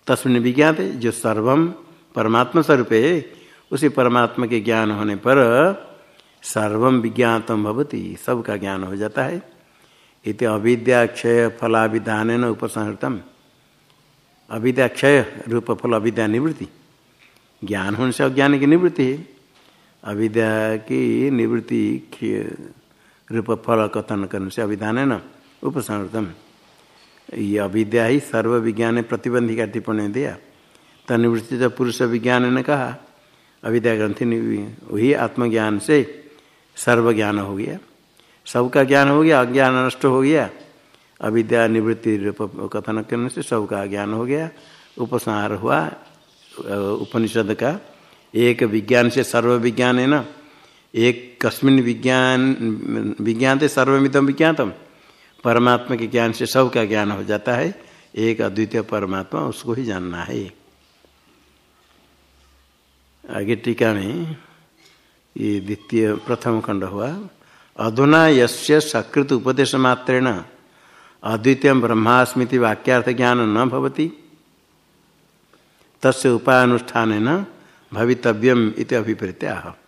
तस्मिन विज्ञात जो सर्वम परमात्मा स्वरूप है, उसी परमात्मा के ज्ञान होने पर सर्वम विज्ञातम भवती, सबका ज्ञान हो जाता है। इत अविद्याक्षय फलाभिधान उपसंहृतम। अविद्याक्षय रूप फल अविद्या निवृत्ति। ज्ञान होने से अज्ञान की निवृत्ति है। अविद्या की निवृत्ति रूप फल कथन करने से अभिधान है न उपसंहृतम। ये अविद्या ही सर्व विज्ञान प्रतिबंधी का टिप्पणी दिया। तनिवृत्ति तो पुरुष विज्ञान ने कहा अविद्या ग्रंथि वही आत्मज्ञान से सर्व ज्ञान हो गया। सबका ज्ञान हो गया, अज्ञान नष्ट हो गया। अविद्या निवृत्ति कथन करने से सबका ज्ञान हो गया। उपसंहार हुआ उपनिषद का। एक विज्ञान से सर्व विज्ञान है ना एक कस्मिन विज्ञान विज्ञान सर्वमितम विज्ञातम। परमात्मा के ज्ञान से सब का ज्ञान हो जाता है। एक अद्वितीय परमात्मा, उसको ही जानना है। आगे टीका में ये द्वितीय, प्रथम खंड हुआ। अधुना यस्य सकृत उपदेश मात्रेण अद्वितीय ब्रह्मास्मृति वाक्यार्थ ज्ञान न भवति। तस्य उपायानुष्ठान न भवितव्यम इति अभिप्रेत्याह।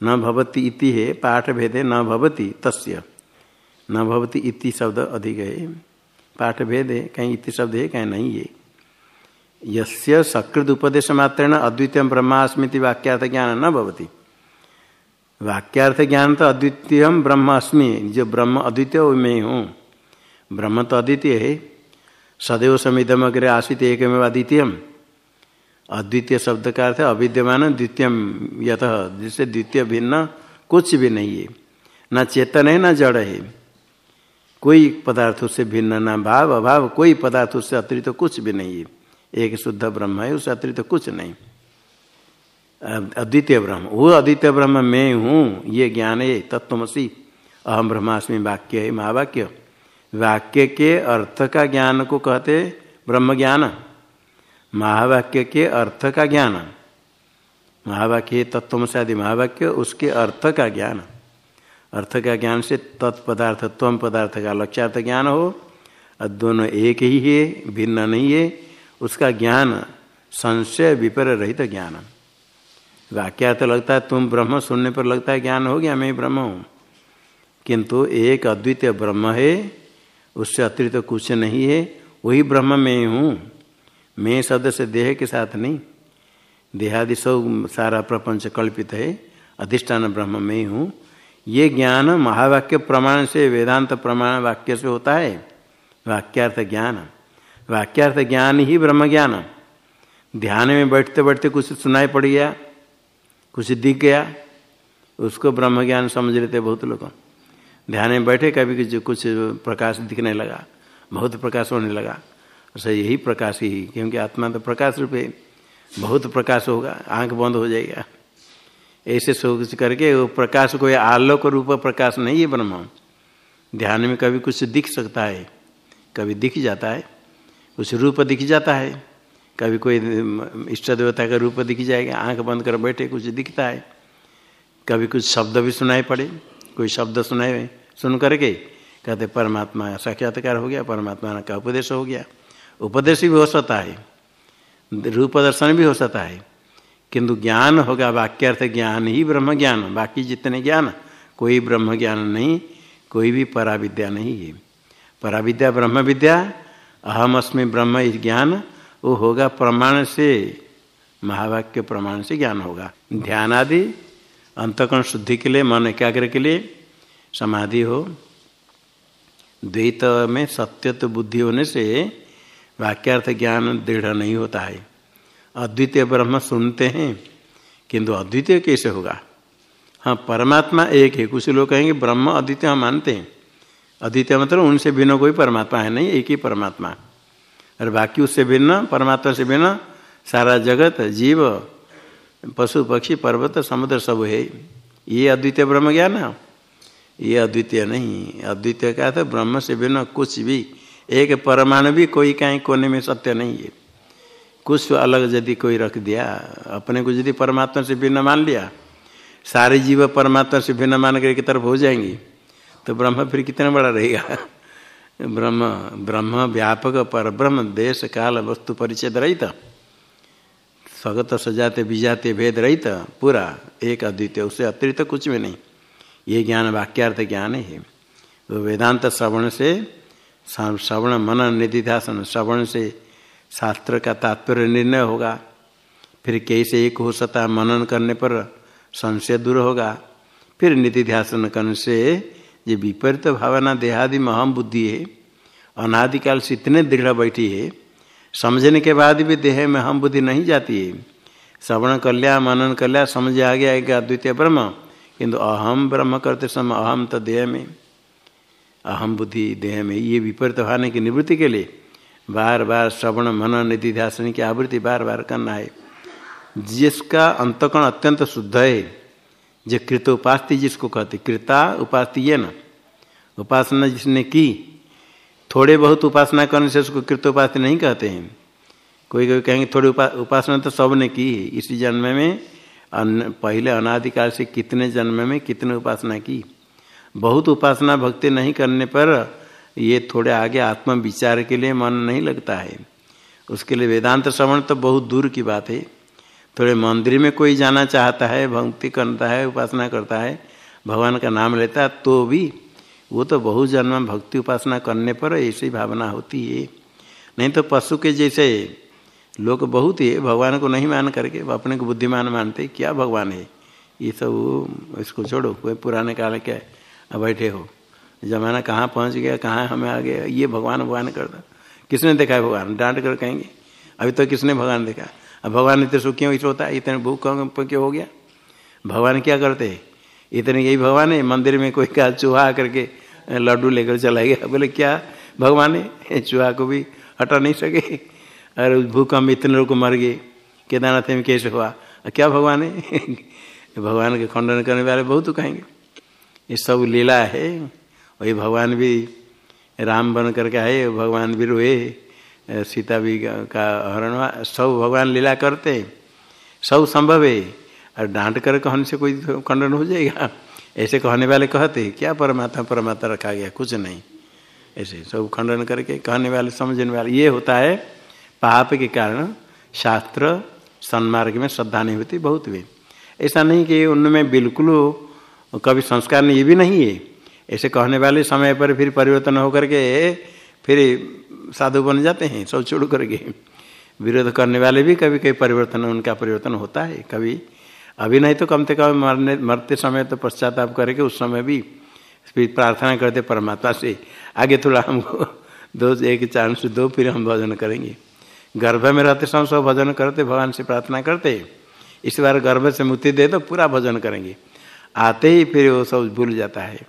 न भवति इति है पाठ भेदे न भवति तस्य। न भवति इति शब्द अधिक है पाठ भेद कहीं इति शब्द है, कहीं नहीं है। यस्य सकृत उपदेश मात्रेण अद्वितीय ब्रह्मास्मृति वाक्यार्थ ज्ञान न भवति। वाक्यार्थ ज्ञान तो अद्वितीय ब्रह्म अस्मि, जो ब्रह्म अद्वितीय मैं हूँ। ब्रह्म तो अद्वितीय है। सदैव समिधम अग्र आशित एकमेव अद्वितीय अद्वितीय शब्द का अर्थ है अविद्यमान द्वितीय यथ जिससे द्वितीय भिन्न कुछ भी नहीं है। ना चेतन है, ना जड़ है। कोई पदार्थ उससे भिन्न, ना भाव, अभाव, कोई पदार्थ उससे अतिरिक्त तो कुछ भी नहीं है। एक शुद्ध ब्रह्म है, उससे अतिरिक्त तो कुछ नहीं। अद्वितीय ब्रह्म। वो अद्वितीय ब्रह्म मैं हूँ, ये ज्ञान है, तत्वमसी। अहम ब्रह्मास्मि वाक्य है, महावाक्य। वाक्य के अर्थ का ज्ञान को कहते ब्रह्म ज्ञान महावाक्य के अर्थ का ज्ञान। महावाक्य तत्व आदि महावाक्य, उसके अर्थ का ज्ञान। अर्थ का ज्ञान से तत्पदार्थ त्वम पदार्थ का लक्ष्यार्थ ज्ञान हो, और दोनों एक ही है, भिन्न नहीं है, उसका ज्ञान संशय विपर रहित ज्ञान। वाक्यार्थ लगता है, तुम ब्रह्म सुनने पर लगता है, ज्ञान हो गया, मैं ब्रह्म हूँ। किंतु एक अद्वितीय ब्रह्म है, उससे अतिरिक्त तो कुछ नहीं है, वही ब्रह्म में हूँ। मैं शब्द से देह के साथ नहीं। देहादि सब सारा प्रपंच कल्पित है। अधिष्ठान ब्रह्म में ही हूँ। ये ज्ञान महावाक्य प्रमाण से, वेदांत प्रमाण वाक्य से होता है। वाक्यार्थ ज्ञान। वाक्यार्थ ज्ञान ही ब्रह्म ज्ञान। ध्यान में बैठते बैठते कुछ सुनाई पड़ गया, कुछ दिख गया, उसको ब्रह्म ज्ञान समझ लेते बहुत लोग। ध्यान में बैठे कभी कुछ कुछ प्रकाश दिखने लगा, बहुत प्रकाश होने लगा। ऐसा यही प्रकाश ही, क्योंकि आत्मा तो प्रकाश रूप है बहुत प्रकाश होगा, आँख बंद हो जाएगा। ऐसे सोच करके वो प्रकाश कोई आलोक रूप प्रकाश नहीं है ब्रह्म। ध्यान में कभी कुछ दिख सकता है, कभी दिख जाता है कुछ रूप दिख जाता है। कभी कोई इष्ट देवता का रूप दिख जाएगा, आँख बंद कर बैठे कुछ दिखता है। कभी कुछ शब्द भी सुनाई पड़े, कोई शब्द सुनाए सुन करके कहते, परमात्मा साक्षात्कार हो गया, परमात्मा का उपदेश हो गया। उपदेश भी हो सकता है, रूप दर्शन भी हो सकता है, किंतु ज्ञान होगा, वाक्यर्थ ज्ञान ही ब्रह्म ज्ञान बाकी जितने ज्ञान, कोई ब्रह्म ज्ञान नहीं, कोई भी पराविद्या नहीं है। पराविद्या ब्रह्म विद्या अहम अस्मि ब्रह्म ज्ञान, वो होगा प्रमाण से, महावाक्य प्रमाण से ज्ञान होगा। ध्यान आदि, अंतकरण शुद्धि के लिए, मन एकाग्र के लिए समाधि हो। द्वैत में सत्यत्व बुद्धि होने से वाक्यार्थ ज्ञान दृढ़ नहीं होता है। अद्वितीय ब्रह्म सुनते हैं, किंतु अद्वितीय कैसे होगा? हाँ परमात्मा एक है। कुछ लोग कहेंगे, ब्रह्म अद्वितीय मानते हैं। अद्वितीय मतलब उनसे भिन्न कोई परमात्मा है नहीं, एक ही परमात्मा। और बाकी उससे भिन्न, परमात्मा से भिन्न, सारा जगत, जीव, पशु, पक्षी, पर्वत, समुद्र सब है। ये अद्वितीय ब्रह्म ज्ञान है? ये अद्वितीय नहीं। अद्वितीय क्या था ब्रह्म से भिन्न कुछ भी। एक परमाणु भी कोई कहीं कोने में सत्य नहीं है। कुछ अलग यदि कोई रख दिया, अपने को यदि परमात्मा से भिन्न मान लिया, सारे जीव परमात्मा से भिन्न मान की तरफ़ हो जाएँगी तो ब्रह्म फिर कितना बड़ा रहेगा? (laughs) ब्रह्म ब्रह्म व्यापक पर ब्रह्म देश काल वस्तु परिचय रहित, स्वगत सजाते बीजाते भेद रहित, पूरा एक अद्वितीय, उससे अतिरिक्त कुछ भी नहीं। ये ज्ञान वाक्यार्थ ज्ञान है। वो वेदांत श्रवण से श्रवण मन निधिध्यासन। श्रवण से शास्त्र का तात्पर्य निर्णय होगा। फिर कैसे एक हो सकता मनन करने पर संशय दूर होगा। फिर निधिध्यासन करने से ये विपरीत भावना देहादि महम बुद्धि है। अनादिकाल से इतने दृढ़ बैठी है। समझने के बाद भी देह में हम बुद्धि नहीं जाती है। श्रवण कर लिया, मनन कर लिया, समझ आ गया कि अद्वितीय ब्रह्म। किंतु अहम ब्रह्म करते समय अहम तो देह में। अहम बुद्धि देह में। ये विपरीत होने की निवृत्ति के लिए। बार बार श्रवण मन निधि ध्यान की आवृत्ति बार बार करना है। जिसका अंतकण अत्यंत शुद्ध है जो कृत उपास्ति जिसको कहते कृता उपास्ति ये ना। उपासना जिसने की थोड़े बहुत उपासना करने से उसको कृत उपास्ति नहीं कहते हैं। कोई कोई कहेंगे थोड़ी उपा, उपासना तो सबने की इसी जन्म में अन, पहले अनादिकाल से कितने जन्म में कितने उपासना की? बहुत उपासना भक्ति नहीं करने पर ये थोड़े आगे आत्म विचार के लिए मन नहीं लगता है। उसके लिए वेदांत श्रवण तो बहुत दूर की बात है। थोड़े मंदिर में कोई जाना चाहता है, भक्ति करता है, उपासना करता है, भगवान का नाम लेता है तो भी वो तो बहुत जन्म भक्ति उपासना करने पर ऐसी भावना होती है। नहीं तो पशु के जैसे लोग बहुत ही, भगवान को नहीं मान करके अपने को बुद्धिमान मानते क्या भगवान है? ये सब इसको छोड़ो कोई पुराने काल के बैठे हो। जमाना कहाँ पहुँच गया, कहाँ हमें आ गया ये भगवान भगवान करता किसने देखा है भगवान? डांट कर कहेंगे। अभी तो किसने भगवान देखा? अब भगवान इतने सुख क्यों होता है, इतने भूख क्यों हो गया? भगवान क्या करते हैं? इतने यही भगवान है, मंदिर में कोई क्या चूहा करके लड्डू लेकर चला गया। बोले, क्या भगवान है? (laughs) चूहा को भी हटा नहीं सके। उस भूकंप इतने लोग मर गए। केदारनाथ में कैसे हुआ। क्या भगवान है? (laughs) भगवान के खंडन करने वाले बहुत कहेंगे। ये सब लीला है। वही भगवान भी राम बन करके आए, भगवान भी रोए सीता भी का हरण सब भगवान लीला करते। सब संभव है। और डांट कर कहने से कोई खंडन हो जाएगा। ऐसे कहने वाले कहते, क्या परमात्मा परमात्मा रखा गया? कुछ नहीं। ऐसे सब खंडन करके कहने वाले, समझने वाले, ये होता है, पाप के कारण शास्त्र, सन्मार्ग में श्रद्धा नहीं होती, बहुत भी। ऐसा नहीं कि उनमें बिल्कुल कभी संस्कार नहीं ये भी नहीं है। ऐसे कहने वाले समय पर फिर परिवर्तन होकर के फिर साधु बन जाते हैं, सब छोड़ करके। विरोध करने वाले भी कभी कभी परिवर्तन, उनका परिवर्तन होता है, कभी। अभी नहीं तो कम से कम मरने, मरते समय तो पश्चाताप करके उस समय भी फिर प्रार्थना करते परमात्मा से, आगे थोड़ा हमको दो, एक चांस दो, फिर हम भजन करेंगे। गर्भ में रहते समय सब भजन करते, भगवान से प्रार्थना करते। इस बार गर्भ से मुक्ति दे तो पूरा भजन करेंगे। आते ही फिर वो सब भूल जाता है।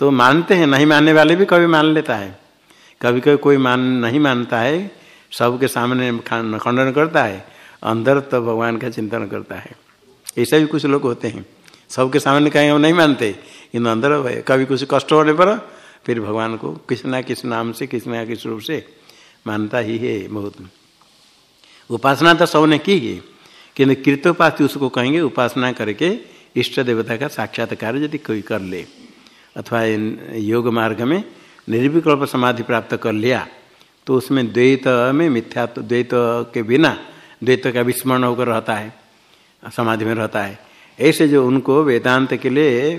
तो मानते हैं, नहीं मानने वाले भी कभी मान लेता है। कभी कभी कोई मान, नहीं मानता है, सबके सामने खंडन करता है, अंदर तो भगवान का चिंतन करता है। ऐसा भी कुछ लोग होते हैं, सबके सामने कहीं हम नहीं मानते किन्तु अंदर कभी कुछ कष्ट होने पर फिर भगवान को किस ना किस नाम से, किस ना किस रूप से मानता ही है बहुत। उपासना तो सबने की है किन्तु कृतोपास्य उसको कहेंगे उपासना करके इष्ट देवता का साक्षात्कार यदि कोई कर ले, अथवा योग मार्ग में निर्विकल्प समाधि प्राप्त कर लिया तो उसमें द्वैत में मिथ्या, द्वैत के बिना द्वैत का विस्मरण होकर रहता है, समाधि में रहता है। ऐसे जो उनको वेदांत के लिए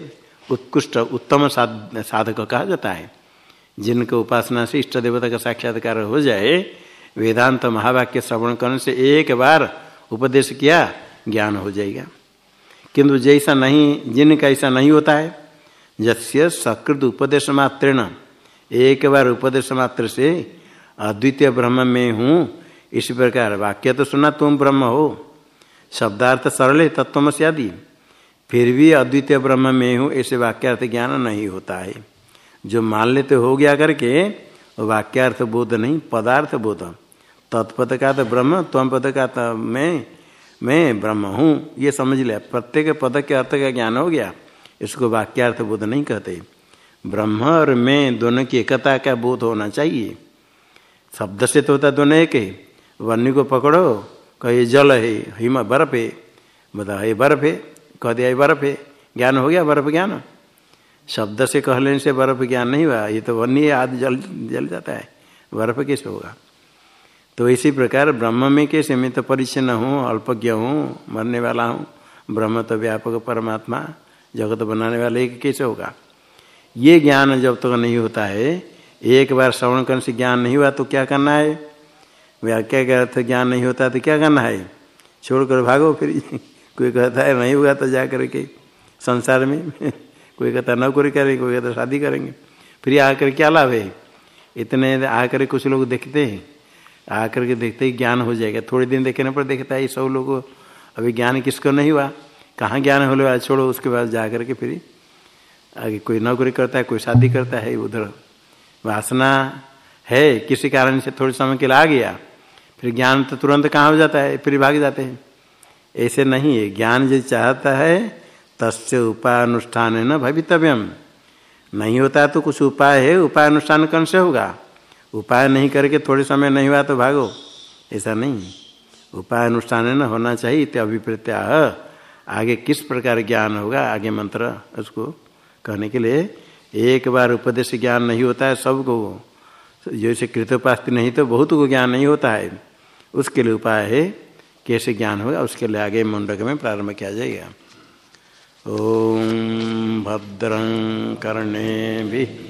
उत्कृष्ट, उत्तम साधक कहा जाता है, जिनके उपासना से इष्ट देवता का साक्षात्कार हो जाए, वेदांत महावाक्य श्रवण करने से एक बार उपदेश किया, ज्ञान हो जाएगा। किंतु जैसा नहीं, जिनका ऐसा नहीं होता है जस्य सकृत उपदेश मात्रेण। एक बार उपदेश मात्र से अद्वितीय ब्रह्म में हूँ। इसी प्रकार वाक्य तो सुना, तुम ब्रह्म हो। शब्दार्थ सरल है तत्व आदि फिर भी अद्वितीय ब्रह्म में हूँ, ऐसे वाक्यार्थ ज्ञान नहीं होता है। जो मान लेते हो गया करके, वाक्यार्थ बोध नहीं, पदार्थ बोध। तत्पद का तो ब्रह्म त्वम पद का तो मैं। मैं ब्रह्म हूँ, ये समझ लिया। प्रत्येक पद के अर्थ का ज्ञान हो गया। इसको वाक्यार्थ बोध नहीं कहते। ब्रह्म और मैं दोनों की एकता का बोध होना चाहिए। शब्द से तो होता दोनों एक है। वन्य को पकड़ो, कहे जल है, हिम बर्फ़ है। बता ये बर्फ़ है, कह दिया बर्फ़ है। ज्ञान हो गया बर्फ़ ज्ञान? शब्द से कह लेने से बर्फ़ ज्ञान नहीं हुआ। ये तो वन्य आदि जल जल जाता है। बर्फ़ कैसे होगा? तो इसी प्रकार ब्रह्म में कैसे मैं तो परिचन्न हूँ, अल्पज्ञ हूँ, मरने वाला हूँ। ब्रह्म तो व्यापक परमात्मा, जगत बनाने वाले कैसे होगा? ये ज्ञान जब तक तो नहीं होता है, एक बार श्रवण करने से ज्ञान नहीं हुआ तो क्या करना है? व्याख्या के अर्थ ज्ञान नहीं होता तो क्या करना है? छोड़कर भागो फिर। (laughs) कोई कहता है, नहीं हुआ तो जा करके संसार में (laughs) कोई कहता नौकरी करेंगे, कोई कहता शादी करेंगे। फिर आकर क्या लाभ है? इतने आकर कुछ लोग देखते हैं। आकर के देखते ही ज्ञान हो जाएगा। थोड़े दिन देखने पर देखता है सब लोग, अभी ज्ञान किसको नहीं हुआ? कहाँ ज्ञान हो वाला? छोड़ो, उसके बाद जा करके फिर आगे कोई नौकरी करता है, कोई शादी करता है, उधर वासना है, किसी कारण से थोड़े समय के लिए आ गया। फिर ज्ञान तो तुरंत कहाँ हो जाता है? फिर भाग जाते हैं। ऐसे नहीं है। ज्ञान जो चाहता है, तस्य उपाय अनुष्ठान है न भवितव्यम। नहीं होता तो कुछ उपाय है? उपाय अनुष्ठान कौन से होगा? उपाय नहीं करके थोड़े समय नहीं हुआ तो भागो। ऐसा नहीं उपाय अनुष्ठान न, होना चाहिए इतने अभिप्रत्या। आगे किस प्रकार ज्ञान होगा? आगे मंत्र उसको कहने के लिए एक बार उपदेश ज्ञान नहीं होता है सबको। जैसे कृतोपास्ति नहीं तो बहुत को ज्ञान नहीं होता है। उसके लिए उपाय है, कैसे ज्ञान होगा, उसके लिए आगे मुंडक में प्रारंभ किया जाएगा। ओम भद्रं कर्णे भी।